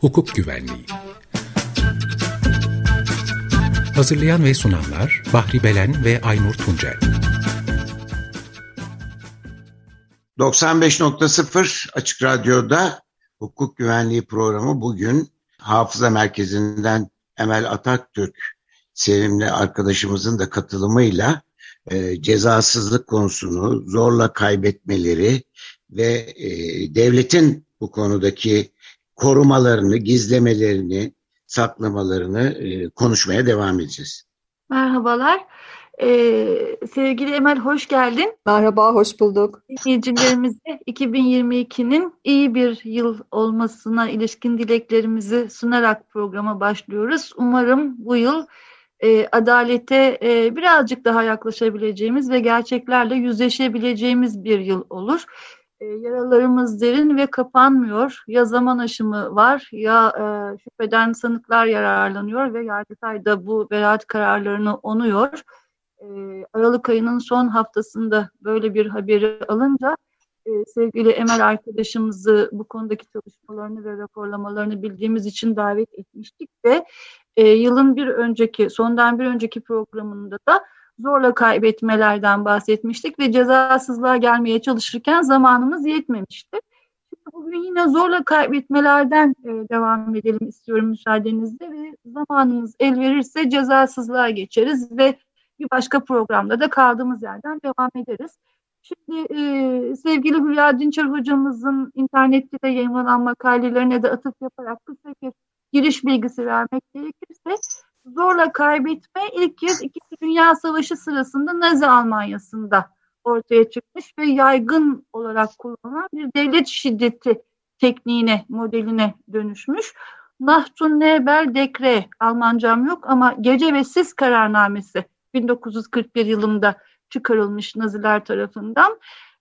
hukuk güvenliği. Hazırlayan ve sunanlar Bahri Belen ve Aynur Tuncel. 95.0 Açık Radyo'da hukuk güvenliği programı bugün Hafıza Merkezi'nden Emel Atatürk sevimli arkadaşımızın da katılımıyla e, cezasızlık konusunu, zorla kaybetmeleri ve e, devletin bu konudaki korumalarını, gizlemelerini, saklamalarını e, konuşmaya devam edeceğiz. Merhabalar. Ee, sevgili Emel hoş geldin. Merhaba, hoş bulduk. İzleyicilerimize 2022'nin iyi bir yıl olmasına ilişkin dileklerimizi sunarak programa başlıyoruz. Umarım bu yıl e, adalete e, birazcık daha yaklaşabileceğimiz ve gerçeklerle yüzleşebileceğimiz bir yıl olur. E, yaralarımız derin ve kapanmıyor. Ya zaman aşımı var ya e, şüpheden sanıklar yararlanıyor ve Yargıtay da bu beraat kararlarını onuyor. E, Aralık ayının son haftasında böyle bir haberi alınca e, sevgili Emel arkadaşımızı bu konudaki çalışmalarını ve raporlamalarını bildiğimiz için davet etmiştik ve e, yılın bir önceki, sondan bir önceki programında da zorla kaybetmelerden bahsetmiştik ve cezasızlığa gelmeye çalışırken zamanımız yetmemişti. Bugün yine zorla kaybetmelerden e, devam edelim istiyorum müsaadenizle ve zamanımız el verirse cezasızlığa geçeriz ve bir başka programda da kaldığımız yerden devam ederiz. Şimdi e, sevgili Hülya Dinçer hocamızın internette de yayınlanan makalelerine de atıf yaparak kısa bir giriş bilgisi vermek gerekirse zorla kaybetme ilk kez İkinci Dünya Savaşı sırasında Nazi Almanya'sında ortaya çıkmış ve yaygın olarak kullanılan bir devlet şiddeti tekniğine, modeline dönüşmüş. Nahtun Nebel Dekre, Almancam yok ama Gece ve Sis kararnamesi 1941 yılında çıkarılmış Naziler tarafından.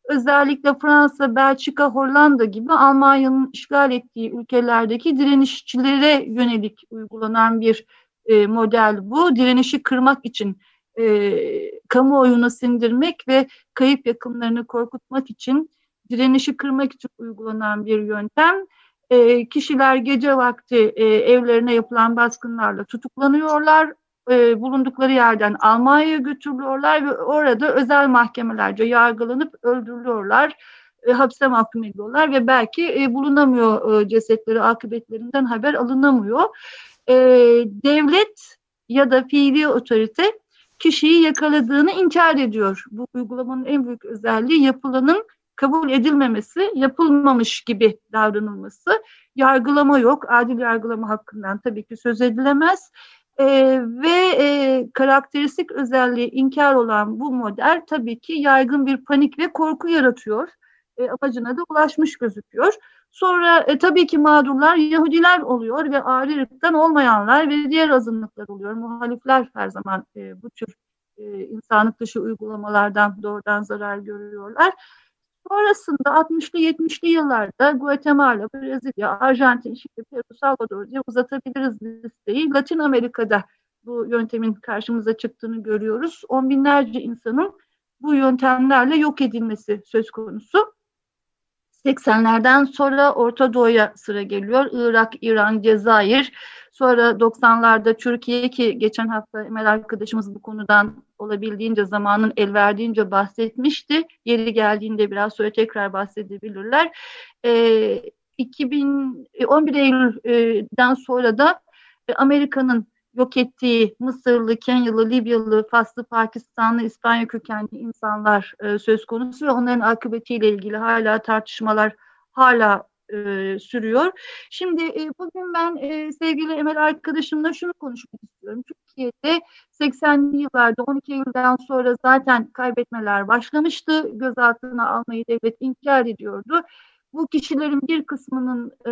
Özellikle Fransa, Belçika, Hollanda gibi Almanya'nın işgal ettiği ülkelerdeki direnişçilere yönelik uygulanan bir e, model bu. Direnişi kırmak için e, kamuoyuna sindirmek ve kayıp yakınlarını korkutmak için direnişi kırmak için uygulanan bir yöntem. E, kişiler gece vakti e, evlerine yapılan baskınlarla tutuklanıyorlar e, bulundukları yerden Almanya'ya götürülüyorlar ve orada özel mahkemelerce yargılanıp öldürülüyorlar. E, hapse mahkum ediyorlar ve belki e, bulunamıyor e, cesetleri, akıbetlerinden haber alınamıyor. E, devlet ya da fiili otorite kişiyi yakaladığını inkar ediyor. Bu uygulamanın en büyük özelliği yapılanın kabul edilmemesi, yapılmamış gibi davranılması. Yargılama yok, adil yargılama hakkından tabii ki söz edilemez. E, ve e, karakteristik özelliği inkar olan bu model tabii ki yaygın bir panik ve korku yaratıyor. E, amacına da ulaşmış gözüküyor. Sonra e, tabii ki mağdurlar Yahudiler oluyor ve ırktan olmayanlar ve diğer azınlıklar oluyor. Muhalifler her zaman e, bu tür e, insanlık dışı uygulamalardan doğrudan zarar görüyorlar. Sonrasında 60'lı 70'li yıllarda Guatemala, Brezilya, Arjantin, Şili, Peru, Salvador diye uzatabiliriz listeyi. Latin Amerika'da bu yöntemin karşımıza çıktığını görüyoruz. On binlerce insanın bu yöntemlerle yok edilmesi söz konusu. 80'lerden sonra Orta Doğu'ya sıra geliyor. Irak, İran, Cezayir. Sonra 90'larda Türkiye ki geçen hafta Emel arkadaşımız bu konudan olabildiğince zamanın el verdiğince bahsetmişti. Yeri geldiğinde biraz sonra tekrar bahsedebilirler. E, 2011 Eylül'den sonra da e, Amerika'nın yok ettiği Mısırlı, Kenyalı, Libyalı, Faslı, Pakistanlı, İspanya kökenli insanlar e, söz konusu ve onların akıbetiyle ilgili hala tartışmalar hala e, sürüyor. Şimdi e, bugün ben e, sevgili Emel arkadaşımla şunu konuşmak istiyorum. Türkiye'de 80'li yıllarda 12 Eylül'den sonra zaten kaybetmeler başlamıştı. Gözaltına almayı devlet inkar ediyordu bu kişilerin bir kısmının e,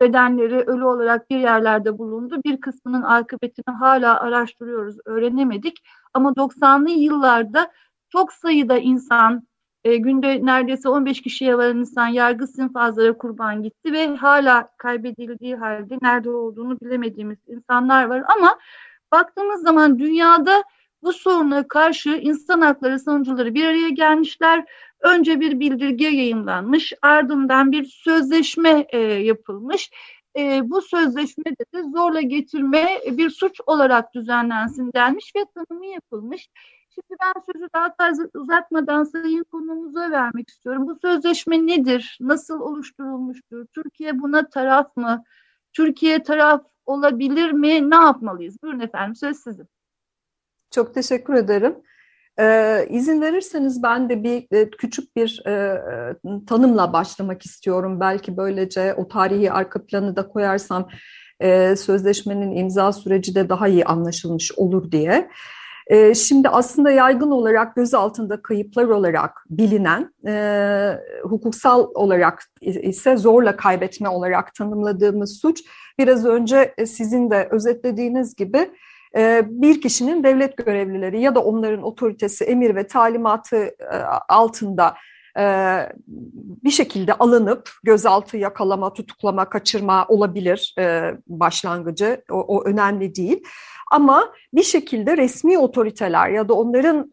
bedenleri ölü olarak bir yerlerde bulundu. Bir kısmının akıbetini hala araştırıyoruz, öğrenemedik. Ama 90'lı yıllarda çok sayıda insan, e, günde neredeyse 15 kişiye varan insan yargı sinfazlara kurban gitti ve hala kaybedildiği halde nerede olduğunu bilemediğimiz insanlar var. Ama baktığımız zaman dünyada bu soruna karşı insan hakları savunucuları bir araya gelmişler. Önce bir bildirge yayınlanmış, ardından bir sözleşme e, yapılmış. E, bu sözleşmede de zorla getirme bir suç olarak düzenlensin denmiş ve tanımı yapılmış. Şimdi ben sözü daha fazla uzatmadan sayın konumuza vermek istiyorum. Bu sözleşme nedir? Nasıl oluşturulmuştur? Türkiye buna taraf mı? Türkiye taraf olabilir mi? Ne yapmalıyız? Buyurun efendim söz sizin. Çok teşekkür ederim. Ee, izin verirseniz ben de bir e, küçük bir e, e, tanımla başlamak istiyorum. Belki böylece o tarihi arka planı da koyarsam e, sözleşmenin imza süreci de daha iyi anlaşılmış olur diye. E, şimdi aslında yaygın olarak göz altında kayıplar olarak bilinen, e, hukuksal olarak ise zorla kaybetme olarak tanımladığımız suç, biraz önce sizin de özetlediğiniz gibi bir kişinin devlet görevlileri ya da onların otoritesi, emir ve talimatı e, altında e, bir şekilde alınıp gözaltı, yakalama, tutuklama, kaçırma olabilir e, başlangıcı. O, o önemli değil. Ama bir şekilde resmi otoriteler ya da onların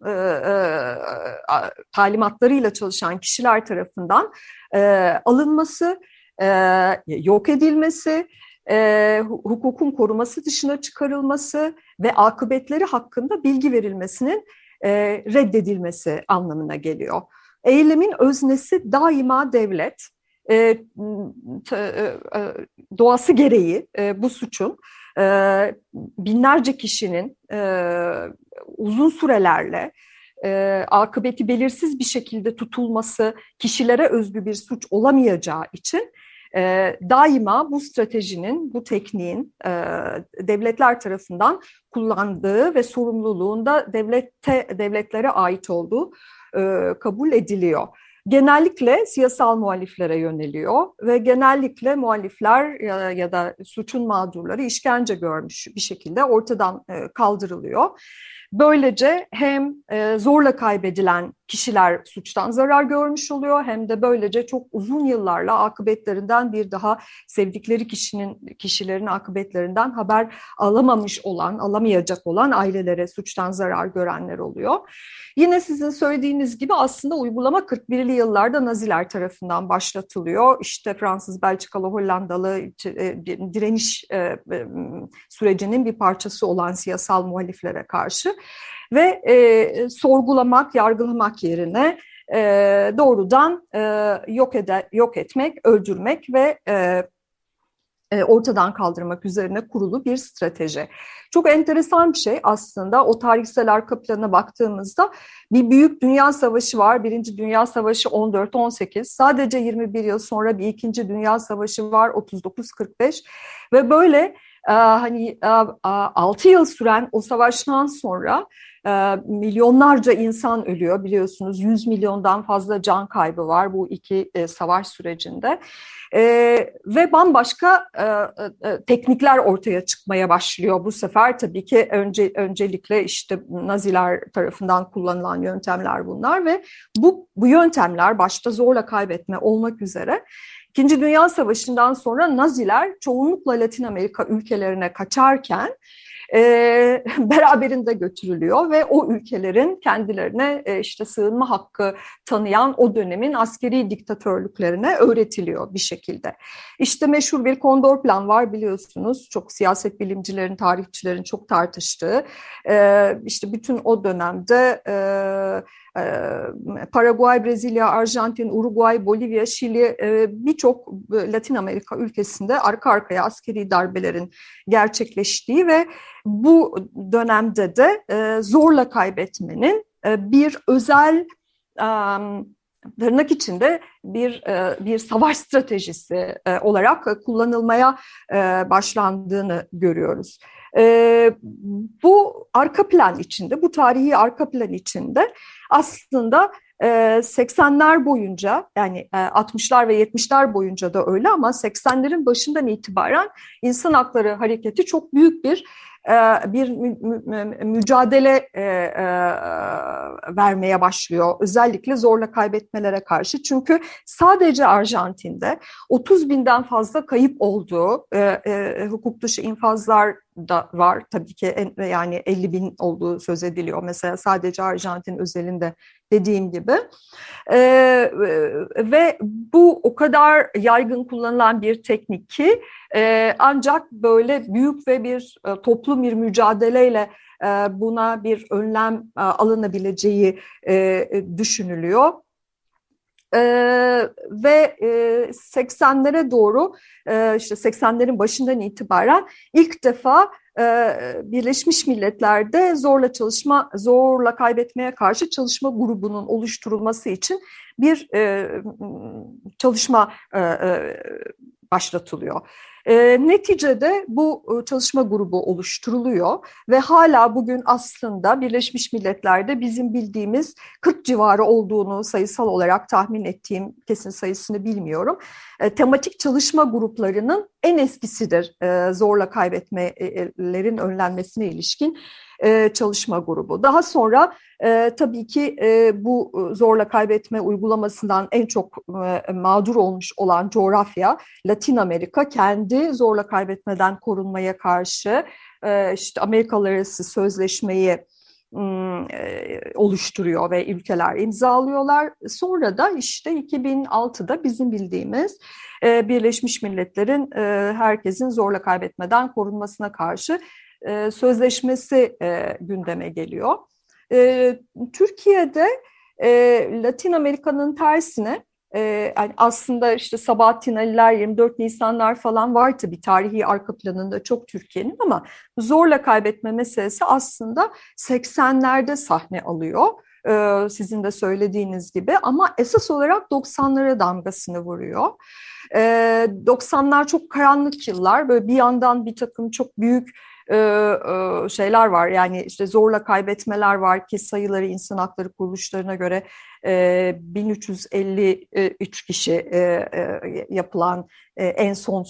talimatlarıyla çalışan kişiler tarafından alınması, yok edilmesi, e, hukukun koruması dışına çıkarılması ve akıbetleri hakkında bilgi verilmesinin e, reddedilmesi anlamına geliyor. Eylemin öznesi daima devlet. E, t, e, e, doğası gereği e, bu suçun e, binlerce kişinin e, uzun sürelerle e, akıbeti belirsiz bir şekilde tutulması kişilere özgü bir suç olamayacağı için e, daima bu stratejinin, bu tekniğin e, devletler tarafından kullandığı ve sorumluluğunda devlette devletlere ait olduğu e, kabul ediliyor. Genellikle siyasal muhaliflere yöneliyor ve genellikle muhalifler ya, ya da suçun mağdurları işkence görmüş bir şekilde ortadan e, kaldırılıyor. Böylece hem e, zorla kaybedilen kişiler suçtan zarar görmüş oluyor hem de böylece çok uzun yıllarla akıbetlerinden bir daha sevdikleri kişinin kişilerin akıbetlerinden haber alamamış olan, alamayacak olan ailelere suçtan zarar görenler oluyor. Yine sizin söylediğiniz gibi aslında uygulama 41'li yıllarda Naziler tarafından başlatılıyor. İşte Fransız, Belçikalı, Hollandalı e, direniş e, sürecinin bir parçası olan siyasal muhaliflere karşı ve e, sorgulamak, yargılamak yerine e, doğrudan e, yok ede, yok etmek, öldürmek ve e, e, ortadan kaldırmak üzerine kurulu bir strateji. Çok enteresan bir şey aslında o tarihsel arka plana baktığımızda bir büyük dünya savaşı var. Birinci Dünya Savaşı 14-18. Sadece 21 yıl sonra bir ikinci Dünya Savaşı var 39-45 ve böyle e, hani 6 yıl süren o savaştan sonra e, milyonlarca insan ölüyor biliyorsunuz. 100 milyondan fazla can kaybı var bu iki e, savaş sürecinde. E, ve bambaşka e, e, teknikler ortaya çıkmaya başlıyor bu sefer. Tabii ki önce öncelikle işte Naziler tarafından kullanılan yöntemler bunlar ve bu bu yöntemler başta zorla kaybetme olmak üzere İkinci Dünya Savaşı'ndan sonra Naziler çoğunlukla Latin Amerika ülkelerine kaçarken e, beraberinde götürülüyor ve o ülkelerin kendilerine e, işte sığınma hakkı tanıyan o dönemin askeri diktatörlüklerine öğretiliyor bir şekilde. İşte meşhur bir kondor plan var biliyorsunuz. Çok siyaset bilimcilerin, tarihçilerin çok tartıştığı. E, işte bütün o dönemde e, Paraguay, Brezilya, Arjantin, Uruguay, Bolivya, Şili birçok Latin Amerika ülkesinde arka arkaya askeri darbelerin gerçekleştiği ve bu dönemde de zorla kaybetmenin bir özel tırnak içinde bir bir savaş stratejisi olarak kullanılmaya başlandığını görüyoruz. Bu arka plan içinde, bu tarihi arka plan içinde aslında 80'ler e, boyunca yani 60'lar e, ve 70'ler boyunca da öyle ama 80'lerin başından itibaren insan hakları hareketi çok büyük bir e, bir mücadele vermeye başlıyor. Özellikle zorla kaybetmelere karşı. Çünkü sadece Arjantin'de 30 binden fazla kayıp olduğu hukuk dışı infazlar da var. Tabii ki en, yani 50 bin olduğu söz ediliyor. Mesela sadece Arjantin özelinde dediğim gibi. E, ve bu o kadar yaygın kullanılan bir teknik ki e, ancak böyle büyük ve bir e, toplum bir mücadeleyle e, buna bir önlem e, alınabileceği e, düşünülüyor. Ee, ve e, 80'lere doğru e, işte 80'lerin başından itibaren ilk defa e, Birleşmiş Milletler'de zorla çalışma, zorla kaybetmeye karşı çalışma grubunun oluşturulması için bir e, çalışma e, e, başlatılıyor. E, neticede bu e, çalışma grubu oluşturuluyor ve hala bugün aslında Birleşmiş Milletler'de bizim bildiğimiz 40 civarı olduğunu sayısal olarak tahmin ettiğim kesin sayısını bilmiyorum. E, tematik çalışma gruplarının en eskisidir e, zorla kaybetmelerin önlenmesine ilişkin e, çalışma grubu. Daha sonra e, tabii ki e, bu zorla kaybetme uygulamasından en çok e, mağdur olmuş olan coğrafya Latin Amerika kendi zorla kaybetmeden korunmaya karşı e, işte Amerikalar arası sözleşmeyi e, oluşturuyor ve ülkeler imzalıyorlar. Sonra da işte 2006'da bizim bildiğimiz e, Birleşmiş Milletler'in e, herkesin zorla kaybetmeden korunmasına karşı e, sözleşmesi e, gündeme geliyor. E, Türkiye'de Latin Amerika'nın tersine yani aslında işte Sabahattin Ali'ler, 24 Nisanlar falan var tabii tarihi arka planında çok Türkiye'nin ama zorla kaybetme meselesi aslında 80'lerde sahne alıyor sizin de söylediğiniz gibi ama esas olarak 90'lara damgasını vuruyor. 90'lar çok karanlık yıllar böyle bir yandan bir takım çok büyük e, e, şeyler var. Yani işte zorla kaybetmeler var ki sayıları insan hakları kuruluşlarına göre e, 1353 kişi e, e, yapılan e, en son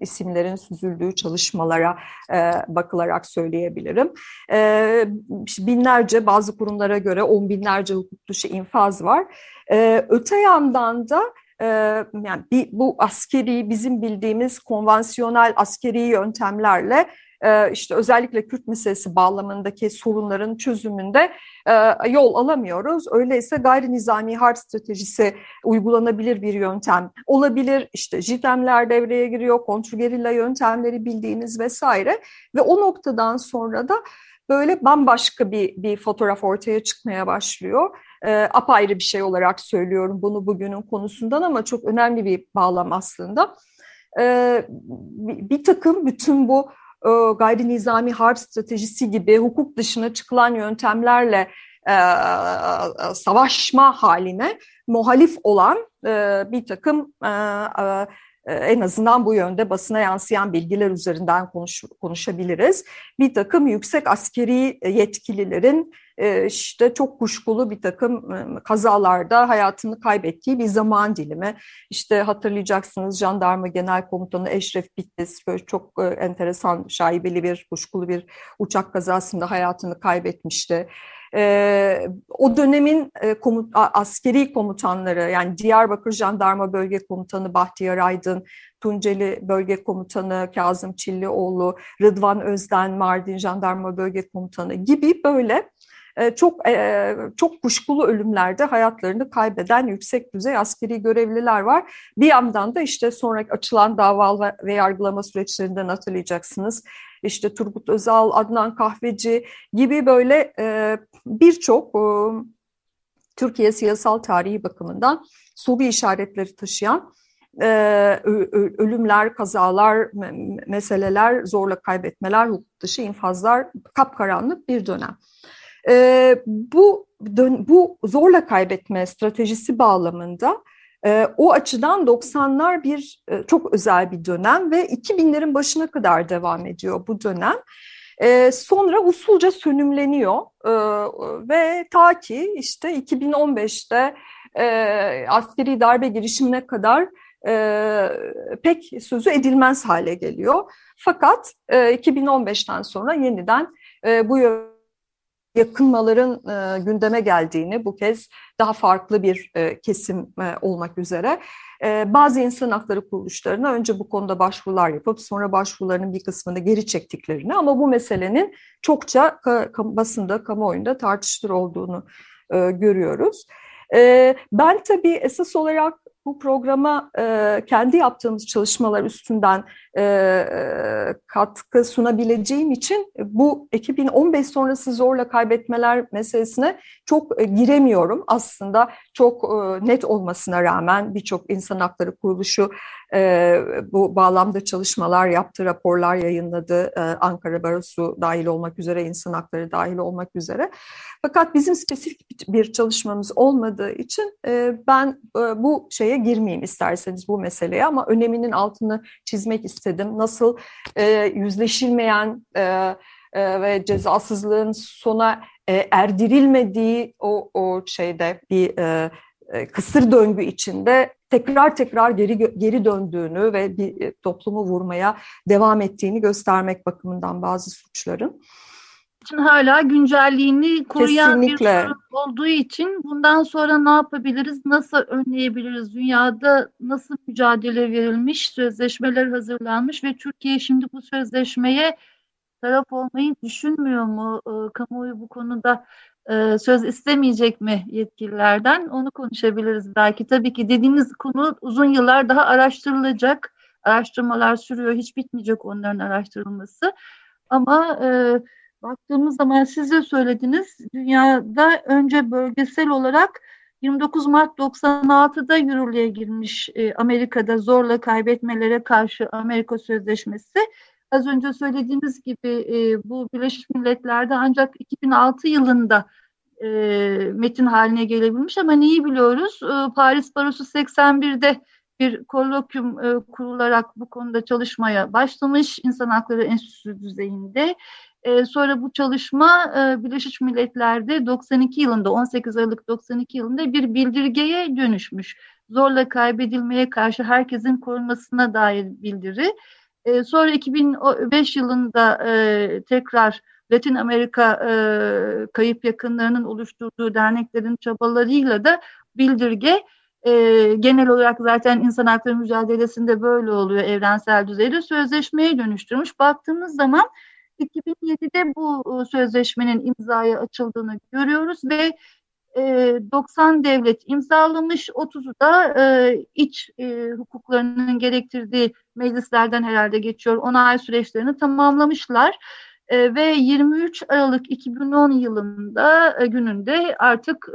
isimlerin süzüldüğü çalışmalara e, bakılarak söyleyebilirim. E, binlerce bazı kurumlara göre on binlerce hukuk dışı infaz var. E, öte yandan da yani bu askeri bizim bildiğimiz konvansiyonel askeri yöntemlerle işte özellikle Kürt meselesi bağlamındaki sorunların çözümünde e, yol alamıyoruz. Öyleyse gayri nizami harp stratejisi uygulanabilir bir yöntem olabilir. İşte JITEM'ler devreye giriyor, kontrgerilla yöntemleri bildiğiniz vesaire ve o noktadan sonra da böyle bambaşka bir, bir fotoğraf ortaya çıkmaya başlıyor. E, apayrı bir şey olarak söylüyorum bunu bugünün konusundan ama çok önemli bir bağlam aslında. E, bir, bir takım bütün bu gayri nizami harp stratejisi gibi hukuk dışına çıkılan yöntemlerle e, e, savaşma haline muhalif olan e, bir takım e, e, en azından bu yönde basına yansıyan bilgiler üzerinden konuş, konuşabiliriz. Bir takım yüksek askeri yetkililerin e, işte çok kuşkulu bir takım e, kazalarda hayatını kaybettiği bir zaman dilimi. İşte hatırlayacaksınız Jandarma Genel Komutanı Eşref Bitlis böyle çok e, enteresan şaibeli bir kuşkulu bir uçak kazasında hayatını kaybetmişti. Ee, o dönemin e, komut, askeri komutanları yani Diyarbakır Jandarma Bölge Komutanı Bahtiyar Aydın, Tunceli Bölge Komutanı Kazım Çillioğlu, Rıdvan Özden Mardin Jandarma Bölge Komutanı gibi böyle e, çok e, çok kuşkulu ölümlerde hayatlarını kaybeden yüksek düzey askeri görevliler var. Bir yandan da işte sonra açılan dava ve yargılama süreçlerinden hatırlayacaksınız. İşte Turgut Özal, Adnan Kahveci gibi böyle e, birçok Türkiye siyasal tarihi bakımından soru işaretleri taşıyan ölümler, kazalar, meseleler, zorla kaybetmeler, hukuk dışı infazlar kapkaranlık bir dönem. E, bu bu zorla kaybetme stratejisi bağlamında e, o açıdan 90'lar bir e, çok özel bir dönem ve 2000'lerin başına kadar devam ediyor bu dönem. E, sonra usulca sönümleniyor e, ve ta ki işte 2015'te e, askeri darbe girişimine kadar pek sözü edilmez hale geliyor. Fakat e, 2015'ten sonra yeniden bu yakınmaların e, gündeme geldiğini bu kez daha farklı bir e, kesim e, olmak üzere e, bazı insan hakları kuruluşlarına önce bu konuda başvurular yapıp sonra başvurularının bir kısmını geri çektiklerini ama bu meselenin çokça ka, ka, basında, kamuoyunda tartışılır olduğunu e, görüyoruz. E, ben tabii esas olarak bu programa e, kendi yaptığımız çalışmalar üstünden e, e katkı sunabileceğim için bu 2015 sonrası zorla kaybetmeler meselesine çok e, giremiyorum. Aslında çok e, net olmasına rağmen birçok insan hakları kuruluşu e, bu bağlamda çalışmalar yaptı, raporlar yayınladı. E, Ankara Barosu dahil olmak üzere, insan hakları dahil olmak üzere. Fakat bizim spesifik bir çalışmamız olmadığı için e, ben e, bu şeye girmeyeyim isterseniz bu meseleye ama öneminin altını çizmek istedim. Nasıl e, yüzleşilmeyen ve cezasızlığın sona erdirilmediği o, o şeyde bir e, kısır döngü içinde tekrar tekrar geri geri döndüğünü ve bir e, toplumu vurmaya devam ettiğini göstermek bakımından bazı suçların için hala güncelliğini koruyan Kesinlikle. bir sorun olduğu için bundan sonra ne yapabiliriz, nasıl önleyebiliriz, dünyada nasıl mücadele verilmiş, sözleşmeler hazırlanmış ve Türkiye şimdi bu sözleşmeye taraf olmayı düşünmüyor mu? E, kamuoyu bu konuda e, söz istemeyecek mi yetkililerden? Onu konuşabiliriz belki. Tabii ki dediğiniz konu uzun yıllar daha araştırılacak. Araştırmalar sürüyor, hiç bitmeyecek onların araştırılması. Ama e, baktığımız zaman siz de söylediniz, dünyada önce bölgesel olarak 29 Mart 96'da yürürlüğe girmiş e, Amerika'da zorla kaybetmelere karşı Amerika Sözleşmesi Az önce söylediğimiz gibi e, bu Birleşmiş Milletler'de ancak 2006 yılında e, metin haline gelebilmiş ama neyi biliyoruz? E, Paris Barosu 81'de bir kolokyum e, kurularak bu konuda çalışmaya başlamış İnsan Hakları Enstitüsü düzeyinde. E, sonra bu çalışma e, Birleşmiş Milletler'de 92 yılında 18 Aralık 92 yılında bir bildirgeye dönüşmüş. Zorla kaybedilmeye karşı herkesin korunmasına dair bildiri. E, sonra 2005 yılında e, tekrar Latin Amerika e, kayıp yakınlarının oluşturduğu derneklerin çabalarıyla da bildirge e, genel olarak zaten insan hakları mücadelesinde böyle oluyor evrensel düzeyde sözleşmeye dönüştürmüş. Baktığımız zaman 2007'de bu sözleşmenin imzaya açıldığını görüyoruz ve 90 devlet imzalamış, 30'u da iç hukuklarının gerektirdiği meclislerden herhalde geçiyor. Onay süreçlerini tamamlamışlar. ve 23 Aralık 2010 yılında gününde artık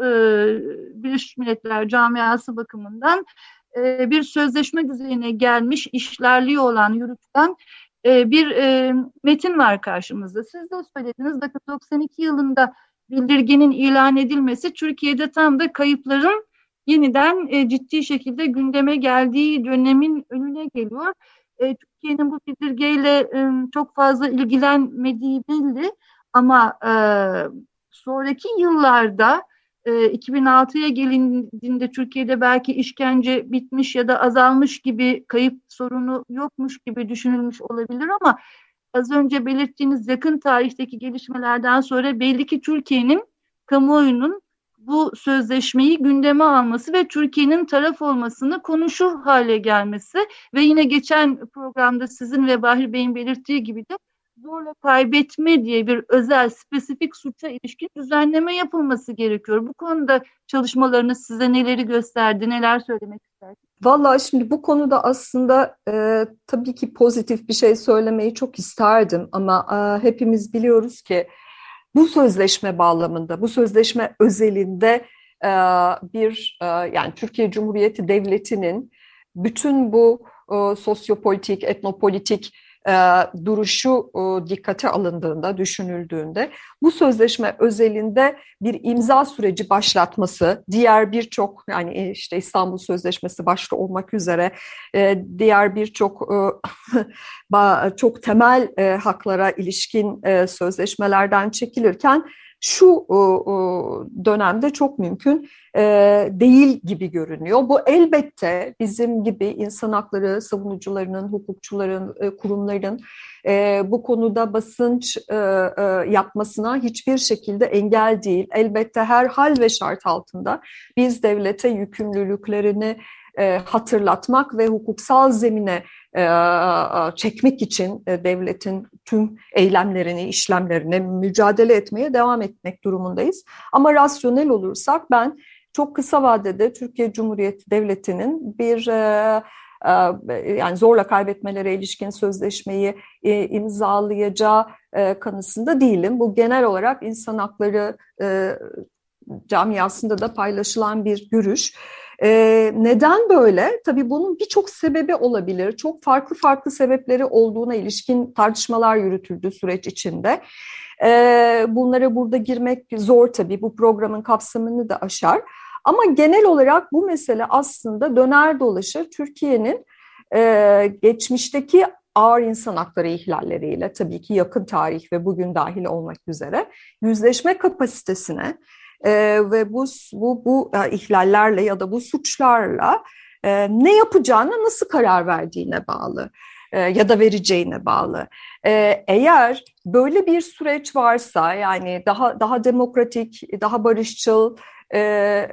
Birleşmiş Milletler camiası bakımından bir sözleşme düzeyine gelmiş, işlerliği olan, yürütülen bir metin var karşımızda. Siz de söylediniz, bakın 92 yılında bildirgenin ilan edilmesi Türkiye'de tam da kayıpların yeniden e, ciddi şekilde gündeme geldiği dönemin önüne geliyor. E, Türkiye'nin bu bildirgeyle e, çok fazla ilgilenmediği belli ama e, sonraki yıllarda e, 2006'ya gelindiğinde Türkiye'de belki işkence bitmiş ya da azalmış gibi kayıp sorunu yokmuş gibi düşünülmüş olabilir ama az önce belirttiğiniz yakın tarihteki gelişmelerden sonra belli ki Türkiye'nin kamuoyunun bu sözleşmeyi gündeme alması ve Türkiye'nin taraf olmasını konuşur hale gelmesi ve yine geçen programda sizin ve Bahri Bey'in belirttiği gibi de zorla kaybetme diye bir özel spesifik suça ilişkin düzenleme yapılması gerekiyor. Bu konuda çalışmalarınız size neleri gösterdi, neler söylemek istersiniz? Vallahi şimdi bu konuda aslında e, tabii ki pozitif bir şey söylemeyi çok isterdim ama e, hepimiz biliyoruz ki bu sözleşme bağlamında, bu sözleşme özelinde e, bir e, yani Türkiye Cumhuriyeti Devleti'nin bütün bu e, sosyopolitik, etnopolitik duruşu e, dikkate alındığında, düşünüldüğünde bu sözleşme özelinde bir imza süreci başlatması, diğer birçok yani e, işte İstanbul Sözleşmesi başta olmak üzere e, diğer birçok e, çok temel e, haklara ilişkin e, sözleşmelerden çekilirken şu dönemde çok mümkün e, değil gibi görünüyor. Bu elbette bizim gibi insan hakları savunucularının, hukukçuların, e, kurumların e, bu konuda basınç yapmasına hiçbir şekilde engel değil. Elbette her hal ve şart altında biz devlete yükümlülüklerini hatırlatmak ve hukuksal zemine e, çekmek için e, devletin tüm eylemlerini, işlemlerini mücadele etmeye devam etmek durumundayız. Ama rasyonel olursak ben çok kısa vadede Türkiye Cumhuriyeti Devleti'nin bir e, yani zorla kaybetmelere ilişkin sözleşmeyi imzalayacağı kanısında değilim. Bu genel olarak insan hakları camiasında da paylaşılan bir görüş. Ee, neden böyle? Tabii bunun birçok sebebi olabilir. Çok farklı farklı sebepleri olduğuna ilişkin tartışmalar yürütüldü süreç içinde. Ee, bunlara burada girmek zor tabii. Bu programın kapsamını da aşar. Ama genel olarak bu mesele aslında döner dolaşır Türkiye'nin e, geçmişteki ağır insan hakları ihlalleriyle tabii ki yakın tarih ve bugün dahil olmak üzere yüzleşme kapasitesine e, ve bu bu bu e, ihlallerle ya da bu suçlarla e, ne yapacağına nasıl karar verdiğine bağlı e, ya da vereceğine bağlı. E, eğer böyle bir süreç varsa yani daha daha demokratik, daha barışçıl e,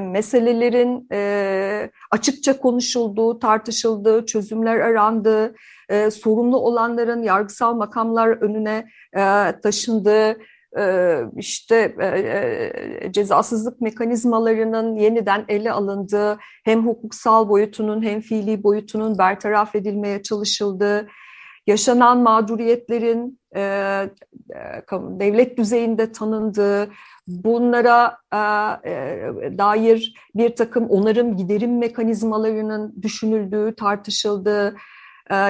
meselelerin e, açıkça konuşulduğu, tartışıldığı, çözümler arandığı, e, sorumlu olanların yargısal makamlar önüne e, taşındığı, işte cezasızlık mekanizmalarının yeniden ele alındığı, hem hukuksal boyutunun hem fiili boyutunun bertaraf edilmeye çalışıldığı, yaşanan mağduriyetlerin devlet düzeyinde tanındığı, bunlara dair bir takım onarım giderim mekanizmalarının düşünüldüğü, tartışıldığı,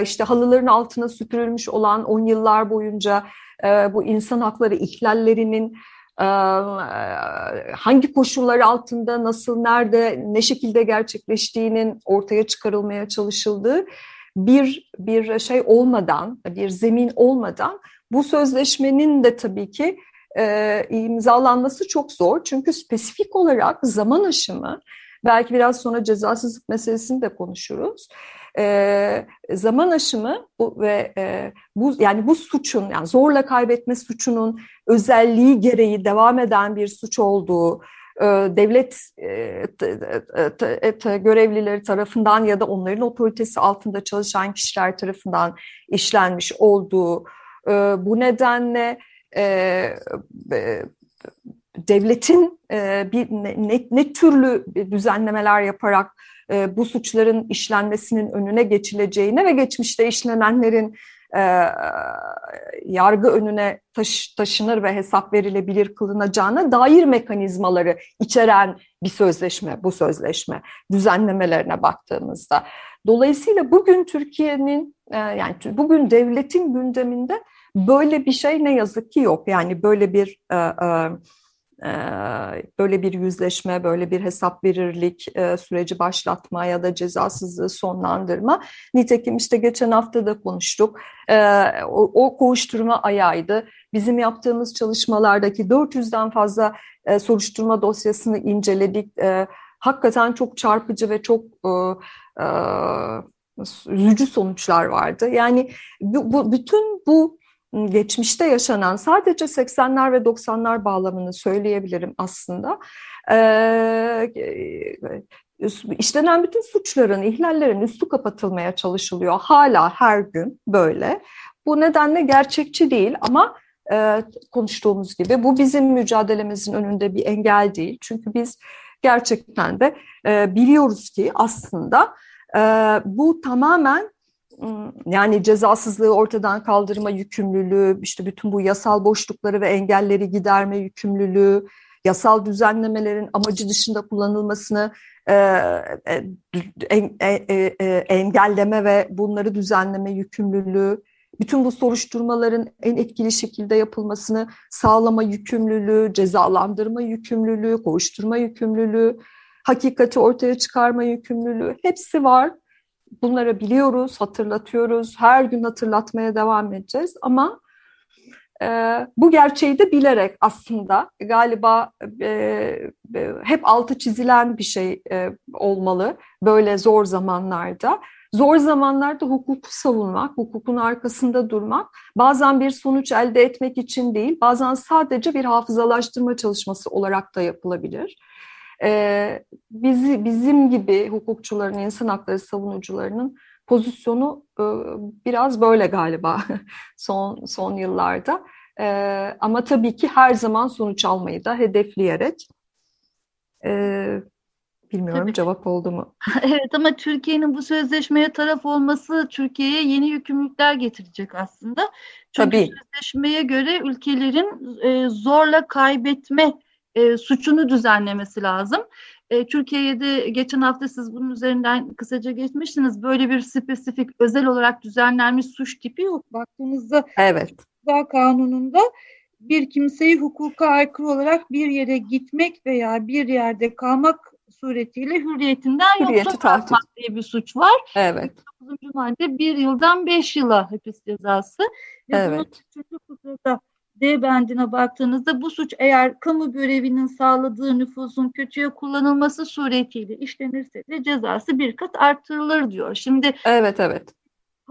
işte halıların altına süpürülmüş olan on yıllar boyunca e, bu insan hakları ihlallerinin e, hangi koşullar altında, nasıl, nerede, ne şekilde gerçekleştiğinin ortaya çıkarılmaya çalışıldığı bir bir şey olmadan, bir zemin olmadan bu sözleşmenin de tabii ki e, imzalanması çok zor. Çünkü spesifik olarak zaman aşımı, belki biraz sonra cezasızlık meselesini de konuşuruz e, zaman aşımı bu, ve e, bu yani bu suçun yani zorla kaybetme suçunun özelliği gereği devam eden bir suç olduğu e, devlet e, t, t, görevlileri tarafından ya da onların otoritesi altında çalışan kişiler tarafından işlenmiş olduğu e, bu nedenle e, e, devletin e, bir ne, ne türlü düzenlemeler yaparak e, bu suçların işlenmesinin önüne geçileceğine ve geçmişte işlenenlerin e, yargı önüne taş, taşınır ve hesap verilebilir kılınacağına dair mekanizmaları içeren bir sözleşme, bu sözleşme düzenlemelerine baktığımızda. Dolayısıyla bugün Türkiye'nin e, yani bugün devletin gündeminde böyle bir şey ne yazık ki yok. Yani böyle bir e, e, böyle bir yüzleşme, böyle bir hesap verirlik süreci başlatma ya da cezasızlığı sonlandırma. Nitekim işte geçen hafta da konuştuk. O kovuşturma ayağıydı. Bizim yaptığımız çalışmalardaki 400'den fazla soruşturma dosyasını inceledik. Hakikaten çok çarpıcı ve çok üzücü sonuçlar vardı. Yani bu, bütün bu geçmişte yaşanan sadece 80'ler ve 90'lar bağlamını söyleyebilirim aslında. Ee, işlenen bütün suçların, ihlallerin üstü kapatılmaya çalışılıyor. Hala her gün böyle. Bu nedenle gerçekçi değil ama e, konuştuğumuz gibi bu bizim mücadelemizin önünde bir engel değil. Çünkü biz gerçekten de e, biliyoruz ki aslında e, bu tamamen yani cezasızlığı ortadan kaldırma yükümlülüğü, işte bütün bu yasal boşlukları ve engelleri giderme yükümlülüğü, yasal düzenlemelerin amacı dışında kullanılmasını e, e, e, engelleme ve bunları düzenleme yükümlülüğü, bütün bu soruşturmaların en etkili şekilde yapılmasını sağlama yükümlülüğü, cezalandırma yükümlülüğü, kovuşturma yükümlülüğü, hakikati ortaya çıkarma yükümlülüğü hepsi var Bunları biliyoruz, hatırlatıyoruz. Her gün hatırlatmaya devam edeceğiz ama bu gerçeği de bilerek aslında galiba hep altı çizilen bir şey olmalı böyle zor zamanlarda. Zor zamanlarda hukuku savunmak, hukukun arkasında durmak, bazen bir sonuç elde etmek için değil, bazen sadece bir hafızalaştırma çalışması olarak da yapılabilir. Ee, bizi, bizim gibi hukukçuların, insan hakları savunucularının pozisyonu e, biraz böyle galiba son son yıllarda. E, ama tabii ki her zaman sonuç almayı da hedefleyerek. E, bilmiyorum tabii. cevap oldu mu? evet ama Türkiye'nin bu sözleşmeye taraf olması Türkiye'ye yeni yükümlülükler getirecek aslında. Çünkü tabii. sözleşmeye göre ülkelerin e, zorla kaybetme e, suçunu düzenlemesi lazım. E, Türkiye'de geçen hafta siz bunun üzerinden kısaca geçmiştiniz. Böyle bir spesifik özel olarak düzenlenmiş suç tipi yok. Baktığımızda evet. Ceza Kanunu'nda bir kimseyi hukuka aykırı olarak bir yere gitmek veya bir yerde kalmak suretiyle hürriyetinden Hürriyeti yoksun kalmak diye bir suç var. Evet. 9. madde bir yıldan beş yıla hapis cezası. Ve evet. Bunun D bendine baktığınızda bu suç eğer kamu görevinin sağladığı nüfusun kötüye kullanılması suretiyle işlenirse de cezası bir kat artırılır diyor. Şimdi evet evet.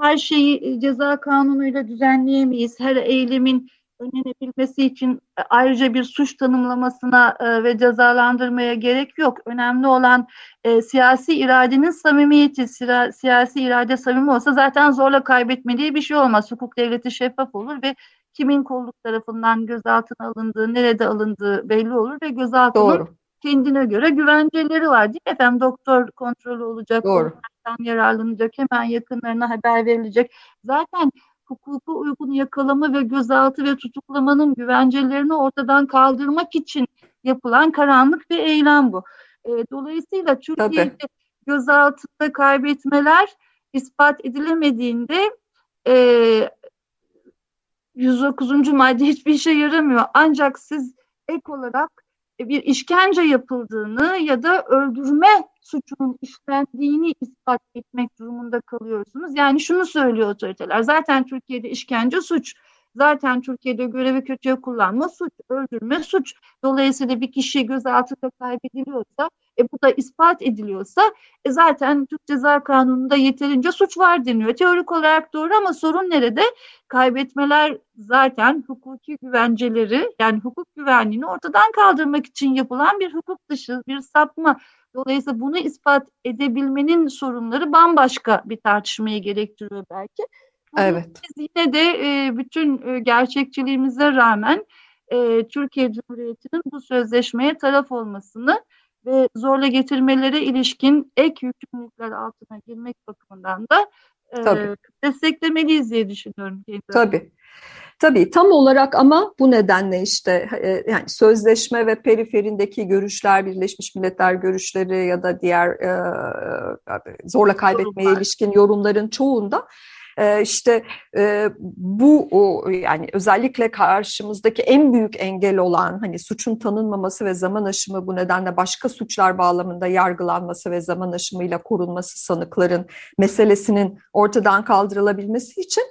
Her şeyi ceza kanunuyla düzenleyemeyiz. Her eylemin önlenebilmesi için ayrıca bir suç tanımlamasına e, ve cezalandırmaya gerek yok. Önemli olan e, siyasi iradenin samimiyeti. Sira, siyasi irade samimi olsa zaten zorla kaybetmediği bir şey olmaz. Hukuk devleti şeffaf olur ve kimin kolluk tarafından gözaltına alındığı, nerede alındığı belli olur ve gözaltının Doğru. kendine göre güvenceleri var değil mi efendim? Doktor kontrolü olacak, Doğru. yararlanacak, hemen yakınlarına haber verilecek. Zaten hukuku uygun yakalama ve gözaltı ve tutuklamanın güvencelerini ortadan kaldırmak için yapılan karanlık bir eylem bu. E, dolayısıyla Türkiye'de Tabii. gözaltında kaybetmeler ispat edilemediğinde e, 109. madde hiçbir işe yaramıyor. Ancak siz ek olarak bir işkence yapıldığını ya da öldürme suçunun işlendiğini ispat etmek durumunda kalıyorsunuz. Yani şunu söylüyor otoriteler. Zaten Türkiye'de işkence suç. Zaten Türkiye'de görevi kötüye kullanma suç, öldürme suç. Dolayısıyla bir kişi gözaltında kaybediliyorsa, e, bu da ispat ediliyorsa e, zaten Türk Ceza Kanunu'nda yeterince suç var deniyor. Teorik olarak doğru ama sorun nerede? Kaybetmeler zaten hukuki güvenceleri yani hukuk güvenliğini ortadan kaldırmak için yapılan bir hukuk dışı bir sapma. Dolayısıyla bunu ispat edebilmenin sorunları bambaşka bir tartışmayı gerektiriyor belki. Evet. Biz yine de e, bütün e, gerçekçiliğimize rağmen e, Türkiye Cumhuriyeti'nin bu sözleşmeye taraf olmasını ve zorla getirmelere ilişkin ek yükümlülükler altına girmek bakımından da e, desteklemeliyiz diye düşünüyorum. Tabii. Tabii tam olarak ama bu nedenle işte e, yani sözleşme ve periferindeki görüşler, Birleşmiş Milletler görüşleri ya da diğer e, e zorla kaybetmeye Yorumlar. ilişkin yorumların çoğunda e, işte e, bu yani özellikle karşımızdaki en büyük engel olan hani suçun tanınmaması ve zaman aşımı bu nedenle başka suçlar bağlamında yargılanması ve zaman aşımıyla korunması sanıkların meselesinin ortadan kaldırılabilmesi için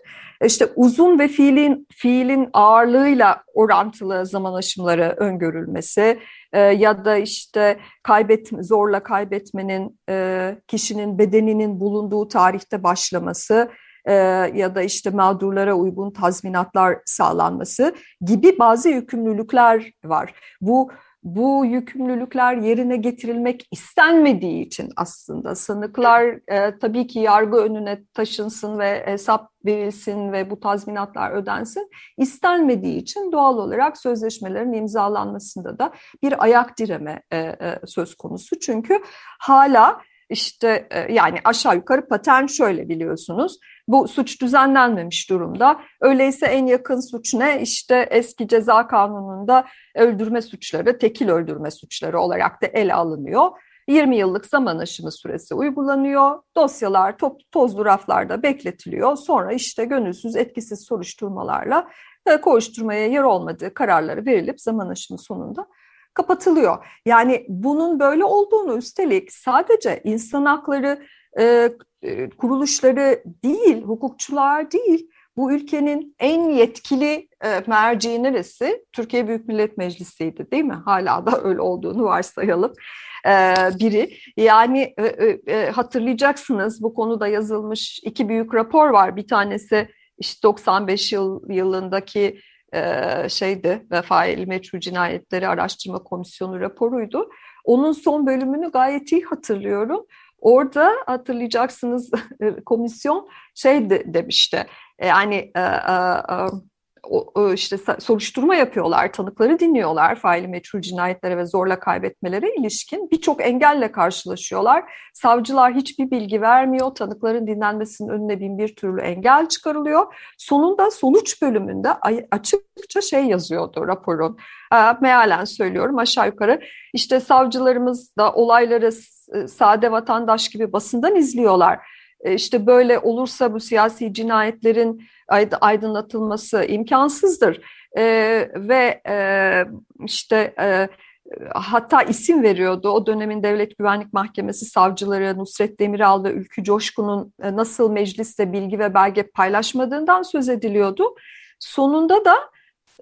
işte uzun ve fiilin fiilin ağırlığıyla orantılı zaman aşımları öngörülmesi e, ya da işte kaybetme zorla kaybetmenin e, kişinin bedeninin bulunduğu tarihte başlaması e, ya da işte mağdurlara uygun tazminatlar sağlanması gibi bazı yükümlülükler var. Bu bu yükümlülükler yerine getirilmek istenmediği için aslında sanıklar e, tabii ki yargı önüne taşınsın ve hesap verilsin ve bu tazminatlar ödensin istenmediği için doğal olarak sözleşmelerin imzalanmasında da bir ayak direme e, e, söz konusu. Çünkü hala işte e, yani aşağı yukarı patern şöyle biliyorsunuz. Bu suç düzenlenmemiş durumda. Öyleyse en yakın suç ne? İşte eski ceza kanununda öldürme suçları, tekil öldürme suçları olarak da ele alınıyor. 20 yıllık zaman aşımı süresi uygulanıyor. Dosyalar top, tozlu raflarda bekletiliyor. Sonra işte gönülsüz etkisiz soruşturmalarla e, koşturmaya yer olmadığı kararları verilip zaman aşımı sonunda kapatılıyor. Yani bunun böyle olduğunu üstelik sadece insan hakları e, kuruluşları değil, hukukçular değil, bu ülkenin en yetkili e, merci neresi? Türkiye Büyük Millet Meclisi'ydi değil mi? Hala da öyle olduğunu varsayalım e, biri. Yani e, e, e hatırlayacaksınız bu konuda yazılmış iki büyük rapor var. Bir tanesi işte 95 yıl yılındaki e, şeydi Vefail Meçhul Cinayetleri Araştırma Komisyonu raporuydu. Onun son bölümünü gayet iyi hatırlıyorum. Orada hatırlayacaksınız komisyon şey de, demişti. Yani e, e, e işte soruşturma yapıyorlar, tanıkları dinliyorlar faili meçhul cinayetlere ve zorla kaybetmelere ilişkin birçok engelle karşılaşıyorlar. Savcılar hiçbir bilgi vermiyor, tanıkların dinlenmesinin önüne bin bir türlü engel çıkarılıyor. Sonunda sonuç bölümünde açıkça şey yazıyordu raporun. Mealen söylüyorum aşağı yukarı işte savcılarımız da olayları sade vatandaş gibi basından izliyorlar. İşte böyle olursa bu siyasi cinayetlerin aydınlatılması imkansızdır. E, ve e, işte e, hatta isim veriyordu o dönemin Devlet Güvenlik Mahkemesi savcıları Nusret Demiral ve Ülkü Coşkun'un e, nasıl mecliste bilgi ve belge paylaşmadığından söz ediliyordu. Sonunda da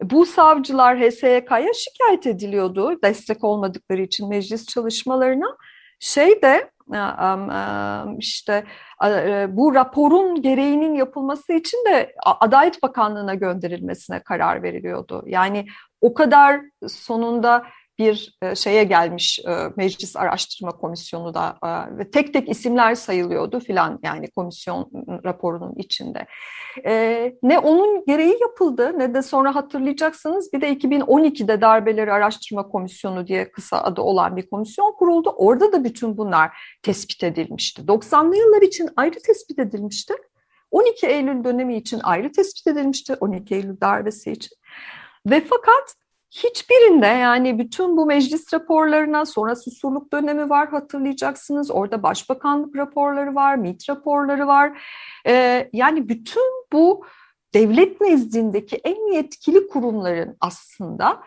bu savcılar HSYK'ya şikayet ediliyordu destek olmadıkları için meclis çalışmalarına. Şey de işte e, bu raporun gereğinin yapılması için de Adalet Bakanlığı'na gönderilmesine karar veriliyordu. Yani o kadar sonunda bir e, şeye gelmiş e, Meclis Araştırma Komisyonu da e, ve tek tek isimler sayılıyordu filan yani komisyon raporunun içinde. Ne onun gereği yapıldı ne de sonra hatırlayacaksınız bir de 2012'de Darbeleri Araştırma Komisyonu diye kısa adı olan bir komisyon kuruldu. Orada da bütün bunlar tespit edilmişti. 90'lı yıllar için ayrı tespit edilmişti. 12 Eylül dönemi için ayrı tespit edilmişti. 12 Eylül darbesi için. Ve fakat Hiçbirinde yani bütün bu meclis raporlarına sonra susurluk dönemi var hatırlayacaksınız. Orada başbakanlık raporları var, MİT raporları var. Ee, yani bütün bu devlet nezdindeki en yetkili kurumların aslında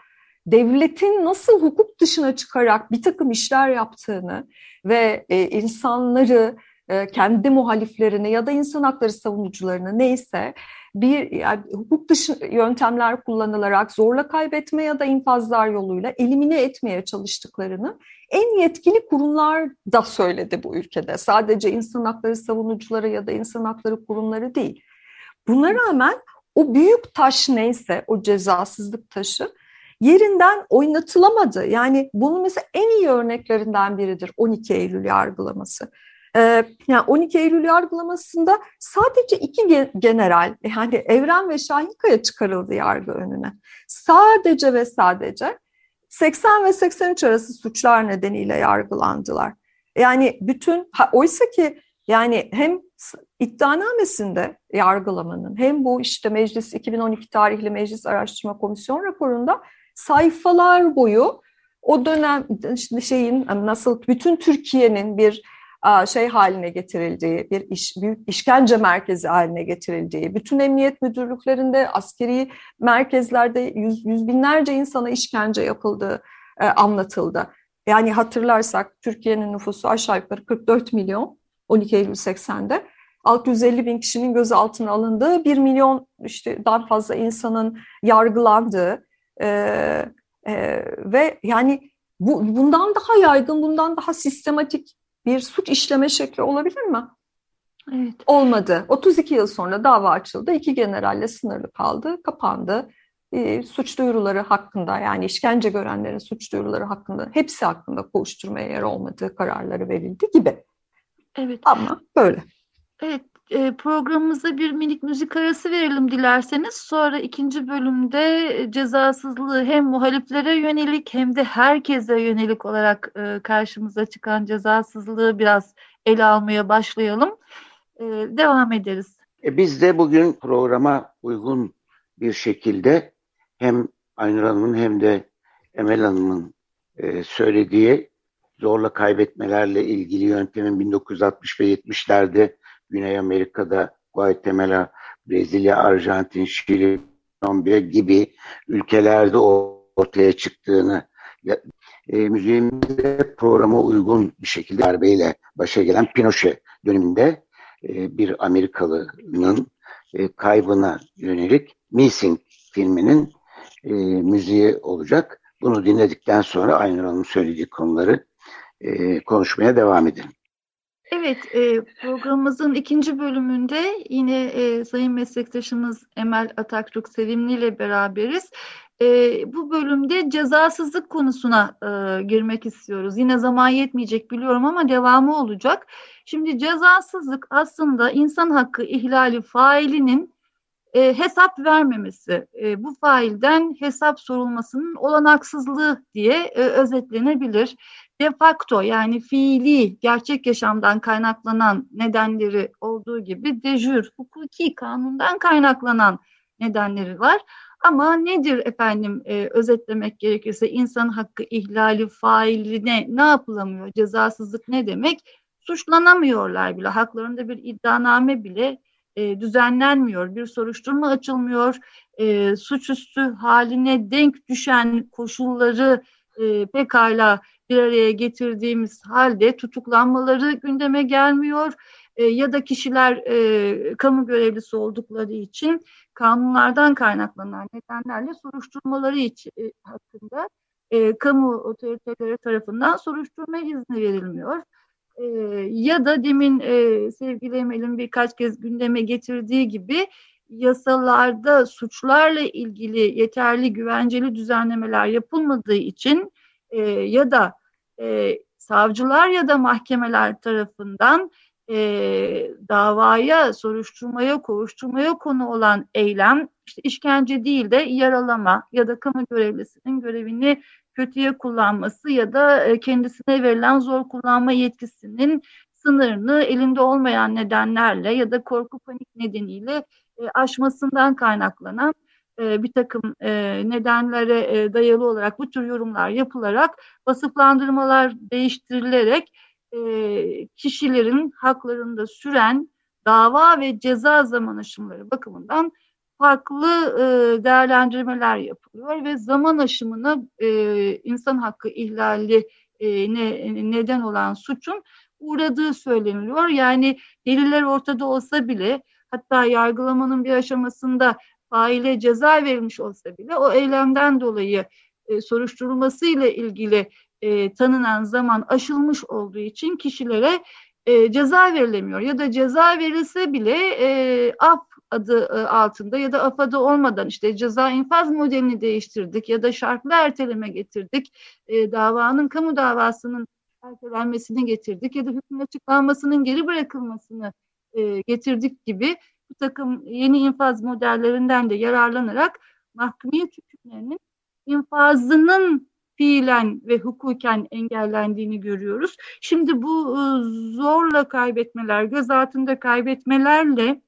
devletin nasıl hukuk dışına çıkarak bir takım işler yaptığını ve e, insanları kendi muhaliflerini ya da insan hakları savunucularını neyse bir yani hukuk dışı yöntemler kullanılarak zorla kaybetme ya da infazlar yoluyla elimine etmeye çalıştıklarını en yetkili kurumlar da söyledi bu ülkede. Sadece insan hakları savunucuları ya da insan hakları kurumları değil. Buna rağmen o büyük taş neyse o cezasızlık taşı yerinden oynatılamadı. Yani bunun mesela en iyi örneklerinden biridir 12 Eylül yargılaması. Ee, yani 12 Eylül yargılamasında sadece iki general yani Evren ve Şahinkaya çıkarıldı yargı önüne. Sadece ve sadece 80 ve 83 arası suçlar nedeniyle yargılandılar. Yani bütün oysa ki yani hem iddianamesinde yargılamanın hem bu işte meclis 2012 tarihli Meclis Araştırma Komisyon raporunda sayfalar boyu o dönem şeyin nasıl bütün Türkiye'nin bir şey haline getirildiği, bir iş, büyük işkence merkezi haline getirildiği, bütün emniyet müdürlüklerinde, askeri merkezlerde yüz, yüz binlerce insana işkence yapıldığı e, anlatıldı. Yani hatırlarsak Türkiye'nin nüfusu aşağı yukarı 44 milyon 12 Eylül 80'de. 650 bin kişinin gözaltına alındığı, 1 milyon işte daha fazla insanın yargılandığı e, e, ve yani bu, bundan daha yaygın, bundan daha sistematik bir suç işleme şekli olabilir mi? Evet. Olmadı. 32 yıl sonra dava açıldı. İki generalle sınırlı kaldı, kapandı. E, suç duyuruları hakkında yani işkence görenlerin suç duyuruları hakkında hepsi hakkında kovuşturmaya yer olmadığı kararları verildi gibi. Evet. Ama böyle. Evet e, programımıza bir minik müzik arası verelim dilerseniz. Sonra ikinci bölümde cezasızlığı hem muhaliflere yönelik hem de herkese yönelik olarak e, karşımıza çıkan cezasızlığı biraz ele almaya başlayalım. E, devam ederiz. Biz de bugün programa uygun bir şekilde hem Aynur Hanım'ın hem de Emel Hanım'ın söylediği zorla kaybetmelerle ilgili yöntemin 1960 ve 70'lerde Güney Amerika'da Guatemala, Brezilya, Arjantin, Şili, Kolombiya gibi ülkelerde ortaya çıktığını e, müziğimizde programa uygun bir şekilde darbeyle başa gelen Pinochet döneminde e, bir Amerikalı'nın e, kaybına yönelik Missing filminin e, müziği olacak. Bunu dinledikten sonra Aynur Hanım söylediği konuları e, konuşmaya devam edelim. Evet, e, programımızın ikinci bölümünde yine e, sayın meslektaşımız Emel Atatürk Sevimli ile beraberiz. E, bu bölümde cezasızlık konusuna e, girmek istiyoruz. Yine zaman yetmeyecek biliyorum ama devamı olacak. Şimdi cezasızlık aslında insan hakkı ihlali failinin e, hesap vermemesi, e, bu failden hesap sorulmasının olanaksızlığı diye e, özetlenebilir. De facto yani fiili gerçek yaşamdan kaynaklanan nedenleri olduğu gibi dejür hukuki kanundan kaynaklanan nedenleri var. Ama nedir efendim e, özetlemek gerekirse insan hakkı ihlali failine ne yapılamıyor? Cezasızlık ne demek? Suçlanamıyorlar bile. Haklarında bir iddianame bile e, düzenlenmiyor. Bir soruşturma açılmıyor. E, suçüstü haline denk düşen koşulları e, pekala bir araya getirdiğimiz halde tutuklanmaları gündeme gelmiyor e, ya da kişiler e, kamu görevlisi oldukları için kanunlardan kaynaklanan nedenlerle soruşturmaları için, e, hakkında e, kamu otoriteleri tarafından soruşturma izni verilmiyor. E, ya da demin e, sevgili Emel'in birkaç kez gündeme getirdiği gibi yasalarda suçlarla ilgili yeterli güvenceli düzenlemeler yapılmadığı için e, ya da e, savcılar ya da mahkemeler tarafından e, davaya, soruşturmaya, kovuşturmaya konu olan eylem işte işkence değil de yaralama ya da kamu görevlisinin görevini kötüye kullanması ya da e, kendisine verilen zor kullanma yetkisinin sınırını elinde olmayan nedenlerle ya da korku panik nedeniyle e, aşmasından kaynaklanan e, bir takım e, nedenlere e, dayalı olarak bu tür yorumlar yapılarak vasıflandırmalar değiştirilerek e, kişilerin haklarında süren dava ve ceza zaman aşımları bakımından farklı e, değerlendirmeler yapılıyor ve zaman aşımına e, insan hakkı ihlali e, ne, neden olan suçun uğradığı söyleniliyor. Yani deliller ortada olsa bile hatta yargılamanın bir aşamasında faile ceza verilmiş olsa bile o eylemden dolayı e, soruşturulması ile ilgili e, tanınan zaman aşılmış olduğu için kişilere e, ceza verilemiyor. Ya da ceza verilse bile e, af adı e, altında ya da af adı olmadan işte ceza infaz modelini değiştirdik ya da şartlı erteleme getirdik e, davanın kamu davasının ertelenmesini getirdik ya da hükmün açıklanmasının geri bırakılmasını e, getirdik gibi bir takım yeni infaz modellerinden de yararlanarak mahkumiyet hükümlerinin infazının fiilen ve hukuken engellendiğini görüyoruz. Şimdi bu e, zorla kaybetmeler, gözaltında kaybetmelerle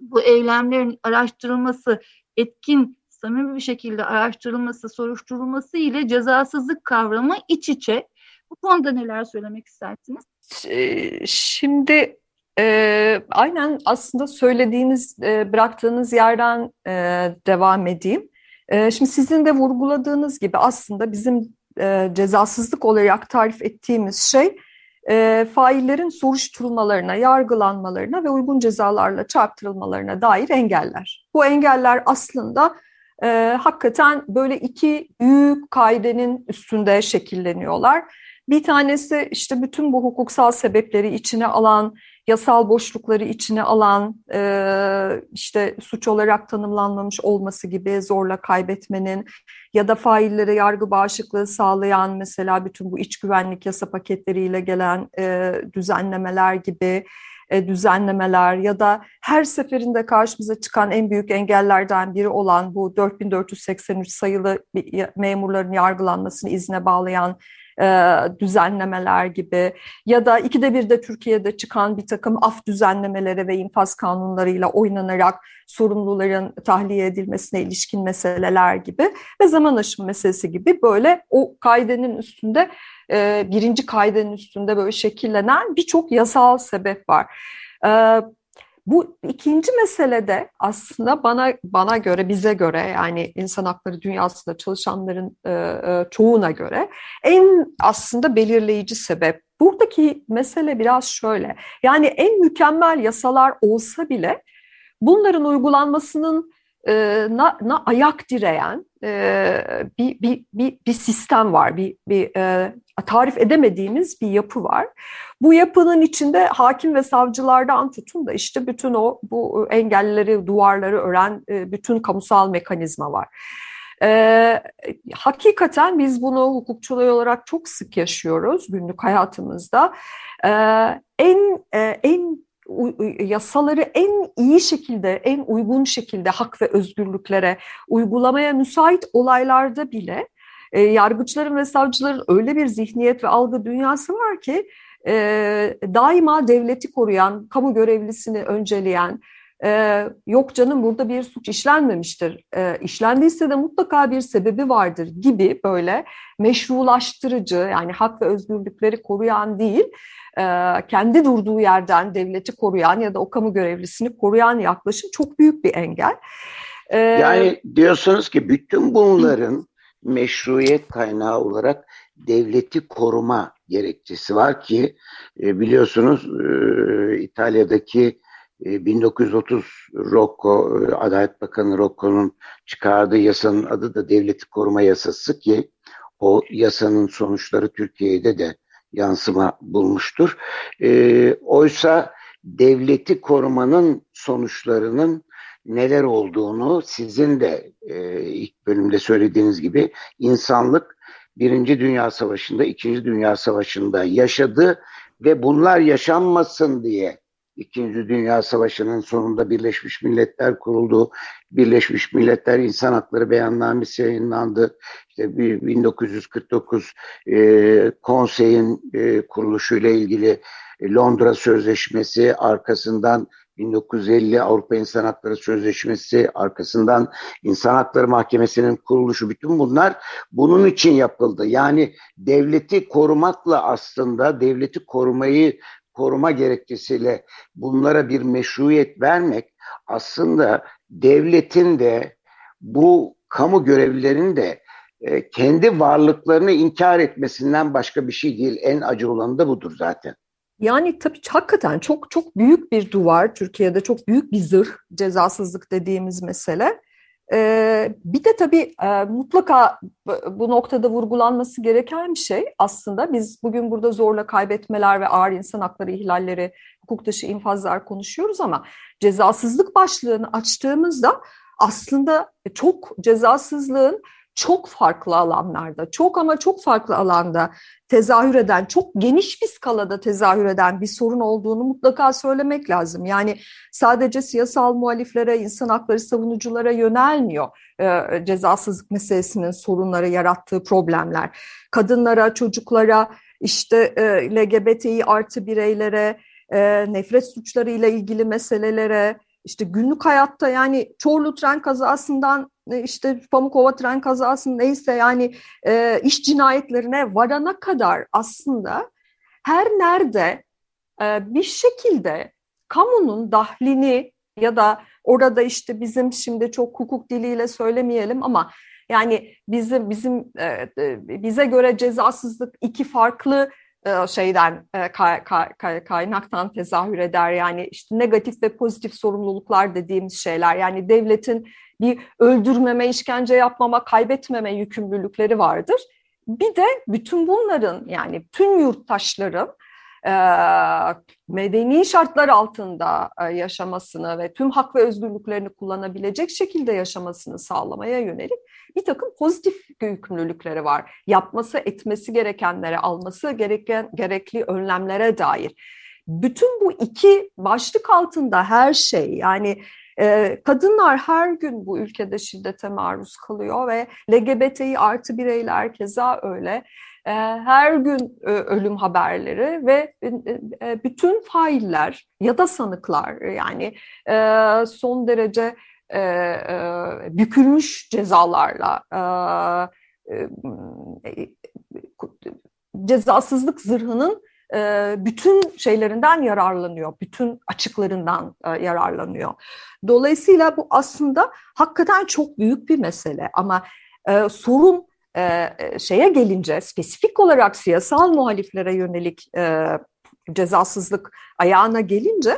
bu eylemlerin araştırılması, etkin, samimi bir şekilde araştırılması, soruşturulması ile cezasızlık kavramı iç içe. Bu konuda neler söylemek istersiniz? Ee, şimdi e, aynen aslında söylediğiniz, e, bıraktığınız yerden e, devam edeyim. E, şimdi sizin de vurguladığınız gibi aslında bizim e, cezasızlık olarak tarif ettiğimiz şey e, faillerin soruşturulmalarına, yargılanmalarına ve uygun cezalarla çarptırılmalarına dair engeller. Bu engeller aslında e, hakikaten böyle iki büyük kaidenin üstünde şekilleniyorlar. Bir tanesi işte bütün bu hukuksal sebepleri içine alan yasal boşlukları içine alan e, işte suç olarak tanımlanmamış olması gibi zorla kaybetmenin ya da faillere yargı bağışıklığı sağlayan mesela bütün bu iç güvenlik yasa paketleriyle gelen e, düzenlemeler gibi e, düzenlemeler ya da her seferinde karşımıza çıkan en büyük engellerden biri olan bu 4483 sayılı memurların yargılanmasını izne bağlayan e, düzenlemeler gibi ya da ikide bir de Türkiye'de çıkan bir takım af düzenlemeleri ve infaz kanunlarıyla oynanarak sorumluların tahliye edilmesine ilişkin meseleler gibi ve zaman aşımı meselesi gibi böyle o kaidenin üstünde e, birinci kaidenin üstünde böyle şekillenen birçok yasal sebep var. E, bu ikinci meselede aslında bana bana göre, bize göre yani insan hakları dünyasında çalışanların e, e, çoğuna göre en aslında belirleyici sebep. Buradaki mesele biraz şöyle. Yani en mükemmel yasalar olsa bile bunların uygulanmasının na, na ayak direyen e, bir, bir, bir, bir sistem var, bir, bir e, tarif edemediğimiz bir yapı var. Bu yapının içinde hakim ve savcılardan tutun da işte bütün o bu engelleri, duvarları ören e, bütün kamusal mekanizma var. E, hakikaten biz bunu hukukçular olarak çok sık yaşıyoruz günlük hayatımızda. E, en e, en yasaları en iyi şekilde, en uygun şekilde hak ve özgürlüklere uygulamaya müsait olaylarda bile e, yargıçların ve savcıların öyle bir zihniyet ve algı dünyası var ki e, daima devleti koruyan, kamu görevlisini önceleyen, e, yok canım burada bir suç işlenmemiştir, e, işlendiyse de mutlaka bir sebebi vardır gibi böyle meşrulaştırıcı yani hak ve özgürlükleri koruyan değil, e, kendi durduğu yerden devleti koruyan ya da o kamu görevlisini koruyan yaklaşım çok büyük bir engel. E, yani diyorsunuz ki bütün bunların meşruiyet kaynağı olarak devleti koruma gerekçesi var ki e, biliyorsunuz İtalya'daki 1930 Rocco, Adalet Bakanı Rocco'nun çıkardığı yasanın adı da devleti koruma yasası ki o yasanın sonuçları Türkiye'de de yansıma bulmuştur. E, oysa devleti korumanın sonuçlarının neler olduğunu sizin de e, ilk bölümde söylediğiniz gibi insanlık Birinci Dünya Savaşı'nda, İkinci Dünya Savaşı'nda yaşadı ve bunlar yaşanmasın diye İkinci Dünya Savaşı'nın sonunda Birleşmiş Milletler kuruldu. Birleşmiş Milletler İnsan Hakları Beyannamesi yayınlandı. İşte 1949 e, konseyin e, kuruluşuyla ilgili e, Londra Sözleşmesi arkasından 1950 Avrupa İnsan Hakları Sözleşmesi arkasından İnsan Hakları Mahkemesi'nin kuruluşu bütün bunlar bunun için yapıldı. Yani devleti korumakla aslında devleti korumayı koruma gerekçesiyle bunlara bir meşruiyet vermek aslında devletin de bu kamu görevlilerinin de e, kendi varlıklarını inkar etmesinden başka bir şey değil. En acı olanı da budur zaten. Yani tabii hakikaten çok çok büyük bir duvar. Türkiye'de çok büyük bir zırh cezasızlık dediğimiz mesele. Bir de tabii mutlaka bu noktada vurgulanması gereken bir şey aslında biz bugün burada zorla kaybetmeler ve ağır insan hakları ihlalleri, hukuk dışı infazlar konuşuyoruz ama cezasızlık başlığını açtığımızda aslında çok cezasızlığın çok farklı alanlarda, çok ama çok farklı alanda tezahür eden, çok geniş bir skalada tezahür eden bir sorun olduğunu mutlaka söylemek lazım. Yani sadece siyasal muhaliflere, insan hakları savunuculara yönelmiyor e, cezasızlık meselesinin sorunları yarattığı problemler. Kadınlara, çocuklara, işte e, LGBTİ artı bireylere, e, nefret suçlarıyla ilgili meselelere, işte günlük hayatta yani Çorlu tren kazasından işte Pamukova tren kazası neyse yani e, iş cinayetlerine varana kadar aslında her nerede e, bir şekilde kamunun dahlini ya da orada işte bizim şimdi çok hukuk diliyle söylemeyelim ama yani bizim bizim e, e bize göre cezasızlık iki farklı e, şeyden e, kaynaktan tezahür eder. Yani işte negatif ve pozitif sorumluluklar dediğimiz şeyler. Yani devletin bir öldürmeme, işkence yapmama, kaybetmeme yükümlülükleri vardır. Bir de bütün bunların yani tüm yurttaşların e, medeni şartlar altında yaşamasını ve tüm hak ve özgürlüklerini kullanabilecek şekilde yaşamasını sağlamaya yönelik bir takım pozitif yükümlülükleri var. Yapması, etmesi gerekenlere, alması gereken gerekli önlemlere dair. Bütün bu iki başlık altında her şey yani e, kadınlar her gün bu ülkede şiddete maruz kalıyor ve LGBTİ artı bireyler keza öyle. E, her gün e, ölüm haberleri ve e, bütün failler ya da sanıklar yani son derece e, e, bükülmüş cezalarla e, e, cezasızlık zırhının bütün şeylerinden yararlanıyor, bütün açıklarından yararlanıyor. Dolayısıyla bu aslında hakikaten çok büyük bir mesele ama sorun şeye gelince spesifik olarak siyasal muhaliflere yönelik cezasızlık ayağına gelince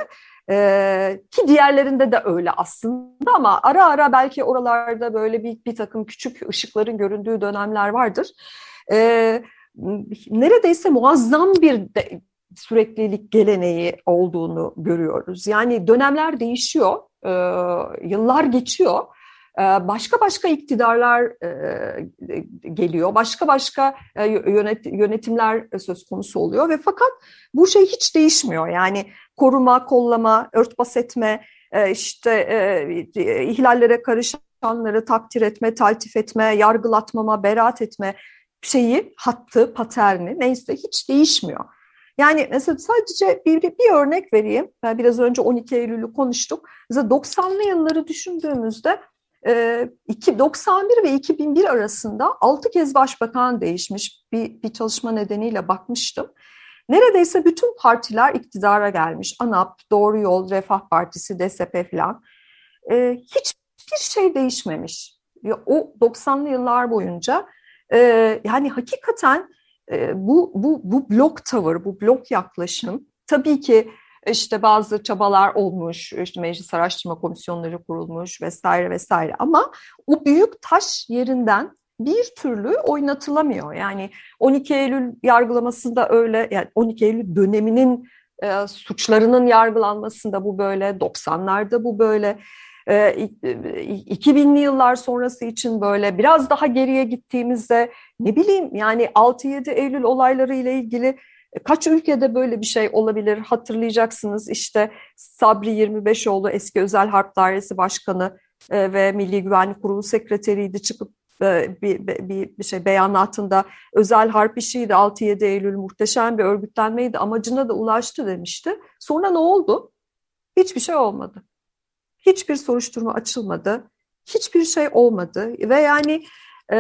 ki diğerlerinde de öyle aslında ama ara ara belki oralarda böyle bir, bir takım küçük ışıkların göründüğü dönemler vardır. Ee, neredeyse muazzam bir de, süreklilik geleneği olduğunu görüyoruz. Yani dönemler değişiyor, e, yıllar geçiyor. E, başka başka iktidarlar e, geliyor, başka başka e, yönet, yönetimler söz konusu oluyor ve fakat bu şey hiç değişmiyor. Yani koruma, kollama, örtbas etme, işte ihlallere karışanları takdir etme, taltif etme, yargılatmama, beraat etme şeyi, hattı, paterni neyse hiç değişmiyor. Yani mesela sadece bir, bir örnek vereyim. Ben biraz önce 12 Eylül'ü konuştuk. Mesela 90'lı yılları düşündüğümüzde 91 ve 2001 arasında 6 kez başbakan değişmiş bir, bir çalışma nedeniyle bakmıştım. Neredeyse bütün partiler iktidara gelmiş. ANAP, Doğru Yol, Refah Partisi, DSP falan. Ee, hiçbir şey değişmemiş. O 90'lı yıllar boyunca e, yani hakikaten e, bu, bu, bu blok tavır, bu blok yaklaşım tabii ki işte bazı çabalar olmuş, işte meclis araştırma komisyonları kurulmuş vesaire vesaire ama o büyük taş yerinden bir türlü oynatılamıyor. Yani 12 Eylül yargılamasında öyle, yani 12 Eylül döneminin e, suçlarının yargılanmasında bu böyle, 90'larda bu böyle. 2000'li e, yıllar sonrası için böyle biraz daha geriye gittiğimizde ne bileyim yani 6-7 Eylül olayları ile ilgili kaç ülkede böyle bir şey olabilir hatırlayacaksınız işte Sabri 25oğlu eski Özel Harp Dairesi Başkanı e, ve Milli Güvenlik Kurulu Sekreteriydi çıkıp e, bir, bir, bir şey beyanatında özel harp işiydi 6-7 Eylül muhteşem bir örgütlenmeydi amacına da ulaştı demişti. Sonra ne oldu? Hiçbir şey olmadı. Hiçbir soruşturma açılmadı. Hiçbir şey olmadı. Ve yani e,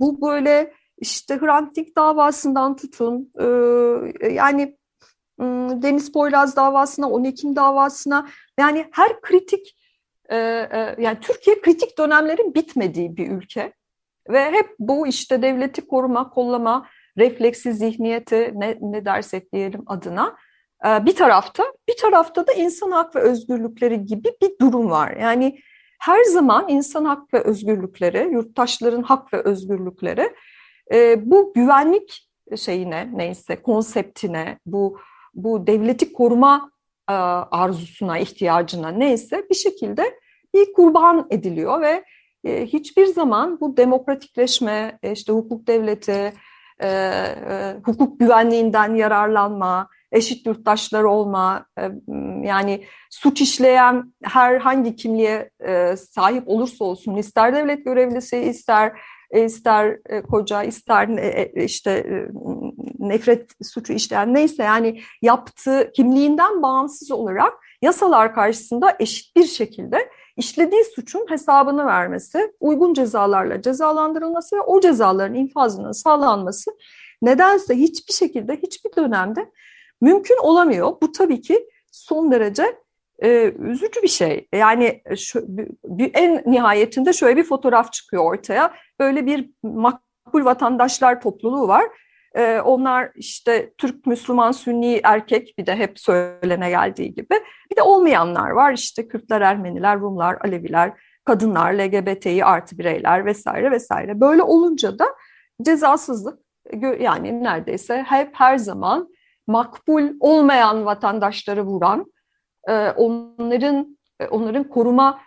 bu böyle işte Hrant Dink davasından tutun e, yani Deniz Poyraz davasına, 10 Ekim davasına yani her kritik e, e, yani Türkiye kritik dönemlerin bitmediği bir ülke. Ve hep bu işte devleti koruma, kollama, refleksi zihniyeti ne, ne dersek diyelim adına bir tarafta, bir tarafta da insan hak ve özgürlükleri gibi bir durum var. Yani her zaman insan hak ve özgürlükleri, yurttaşların hak ve özgürlükleri e, bu güvenlik şeyine neyse konseptine, bu bu devleti koruma e, arzusuna, ihtiyacına neyse bir şekilde bir kurban ediliyor ve e, hiçbir zaman bu demokratikleşme, işte hukuk devleti, hukuk güvenliğinden yararlanma, eşit yurttaşlar olma, e, yani suç işleyen herhangi kimliğe e, sahip olursa olsun, ister devlet görevlisi, ister e, ister koca, ister işte nefret suçu işleyen neyse yani yaptığı kimliğinden bağımsız olarak yasalar karşısında eşit bir şekilde işlediği suçun hesabını vermesi, uygun cezalarla cezalandırılması ve o cezaların infazının sağlanması nedense hiçbir şekilde hiçbir dönemde mümkün olamıyor. Bu tabii ki son derece e, üzücü bir şey. Yani şu, bir, en nihayetinde şöyle bir fotoğraf çıkıyor ortaya. Böyle bir makbul vatandaşlar topluluğu var. E, onlar işte Türk, Müslüman, Sünni, erkek bir de hep söylene geldiği gibi. Bir de olmayanlar var işte Kürtler, Ermeniler, Rumlar, Aleviler, kadınlar, LGBTİ artı bireyler vesaire vesaire. Böyle olunca da cezasızlık yani neredeyse hep her zaman makbul olmayan vatandaşları vuran, e, onların e, onların koruma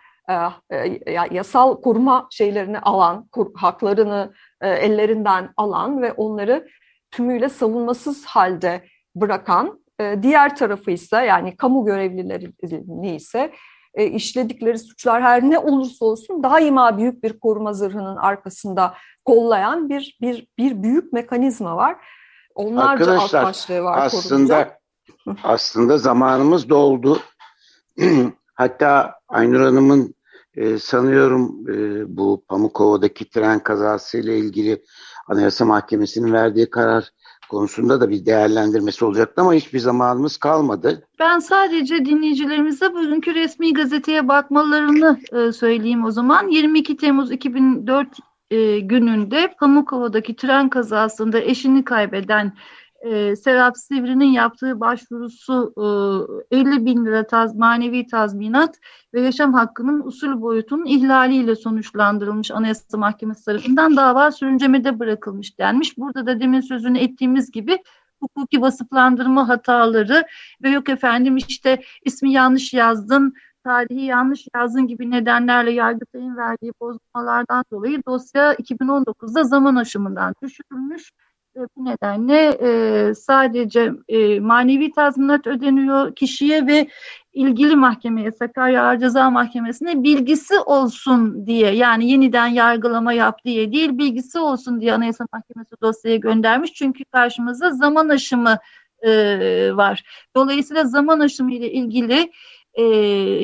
e, yasal koruma şeylerini alan, haklarını ellerinden alan ve onları tümüyle savunmasız halde bırakan, diğer tarafı ise yani kamu görevlilerini ise işledikleri suçlar her ne olursa olsun daima büyük bir koruma zırhının arkasında kollayan bir bir bir büyük mekanizma var. Onlarca Arkadaşlar, alt başlığı var aslında aslında zamanımız doldu. Hatta Aynur Hanım'ın e, sanıyorum e, bu Pamukova'daki tren kazası ile ilgili Anayasa Mahkemesi'nin verdiği karar konusunda da bir değerlendirmesi olacaktı ama hiçbir zamanımız kalmadı. Ben sadece dinleyicilerimize bugünkü resmi gazeteye bakmalarını e, söyleyeyim o zaman. 22 Temmuz 2004 e, gününde Pamukova'daki tren kazasında eşini kaybeden e, Serap Sivri'nin yaptığı başvurusu e, 50 bin lira taz, manevi tazminat ve yaşam hakkının usul boyutunun ihlaliyle sonuçlandırılmış Anayasa Mahkemesi tarafından dava sürüncemede bırakılmış denmiş. Burada da demin sözünü ettiğimiz gibi hukuki vasıflandırma hataları ve yok efendim işte ismi yanlış yazdın, tarihi yanlış yazdın gibi nedenlerle Yargıtay'ın verdiği bozulmalardan dolayı dosya 2019'da zaman aşımından düşürülmüş bu nedenle e, sadece e, manevi tazminat ödeniyor kişiye ve ilgili mahkemeye Sakarya Ağır Ceza Mahkemesi'ne bilgisi olsun diye yani yeniden yargılama yap diye değil bilgisi olsun diye Anayasa Mahkemesi dosyaya göndermiş. Çünkü karşımızda zaman aşımı e, var. Dolayısıyla zaman aşımı ile ilgili e,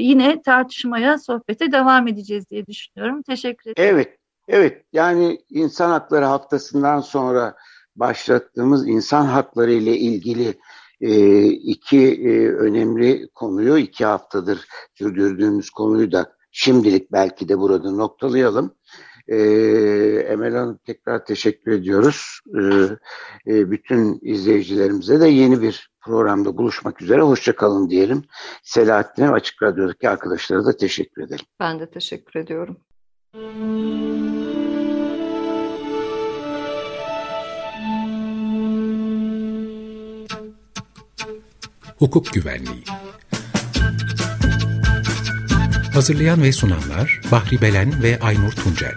yine tartışmaya, sohbete devam edeceğiz diye düşünüyorum. Teşekkür ederim. Evet, evet. Yani insan hakları haftasından sonra başlattığımız insan hakları ile ilgili e, iki e, önemli konuyu iki haftadır sürdürdüğümüz konuyu da şimdilik belki de burada noktalayalım. E, Emel Hanım tekrar teşekkür ediyoruz. E, e, bütün izleyicilerimize de yeni bir programda buluşmak üzere. Hoşçakalın diyelim. Selahattin'e Açık Radyo'daki arkadaşlara da teşekkür ederim. Ben de teşekkür ediyorum. Hukuk Güvenliği Hazırlayan ve sunanlar Bahri Belen ve Aynur Tuncel